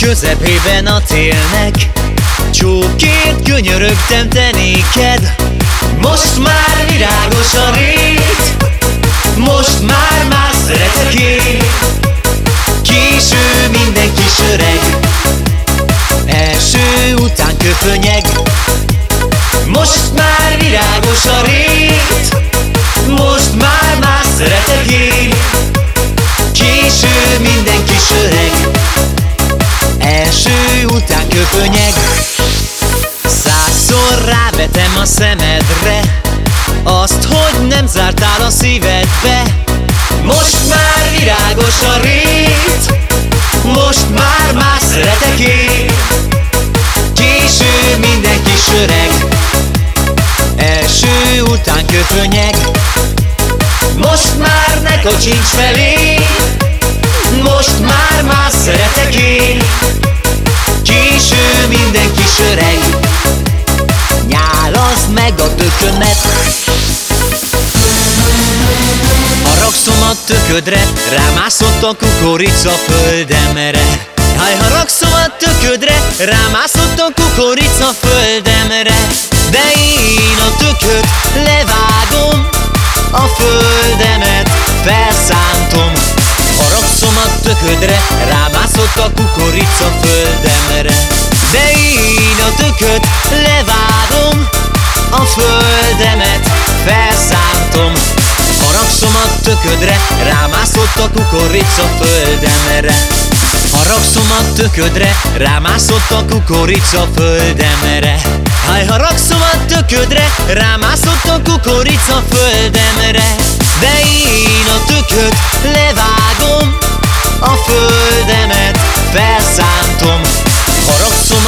közepében a télnek Csókért könyörögtem te néked. Most már virágos a rét. Most már már szeretek én. Késő minden kis öreg Első után köpönyeg. Most már virágos a rét. Most már már szeretek én. Késő minden kis Első után köpönyeg. Százszor rávetem a szemedre Azt, hogy nem zártál a szívedbe. Most már virágos a rét Most már már szeretek én. Késő minden kis öreg Első után köpönyeg. Most már ne kocsincs felé Most már már szeretek én minden kis öreg meg a tökömet Haragszom a töködre Rámászott a kukorica földemre. Jaj, haragszom a töködre Rámászott a kukorica földemre. De én a tököt levágom A földemet felszántom. Haragszom a töködre Rámászott a kukorica földemre. De tököt levágom A földemet felszántom. Haragszom a töködre Rámászott a kukorica földemre. Haragszom a töködre Rámászott a kukorica földemre. Háj, haragszom a töködre Rámászott a kukorica földemre. De én a tököt levágom A földemet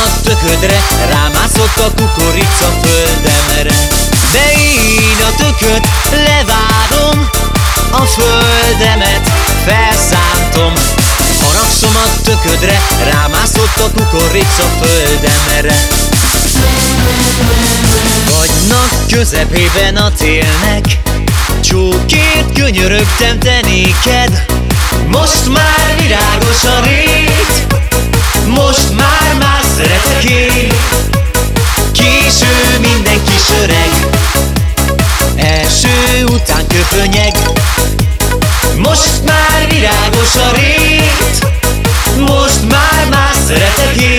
a töködre Rámászott a kukorica földemre. De én a tököt levágom A földemet felszántom. Haragszom a töködre Rámászott a kukorica földemre. Vagynak közepében a télnek Csókért könyörögtem te néked. Most már virágos a rét Most már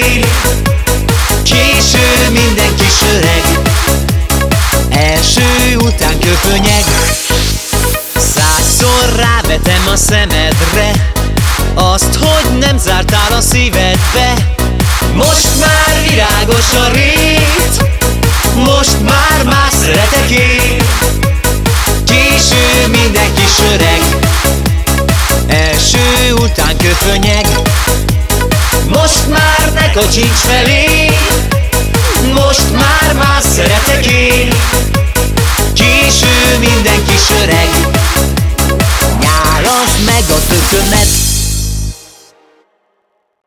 én Késő minden kis öreg Első után köpönyeg. Százszor rávetem a szemedre Azt, hogy nem zártál a szívedbe. Most már virágos a rét Most már már szeretek én. Késő minden kis öreg Első után köpönyeg. Most már kocsincs felé. Most már már szeretek én. Késő minden kis öreg Nyálasd meg a tökömet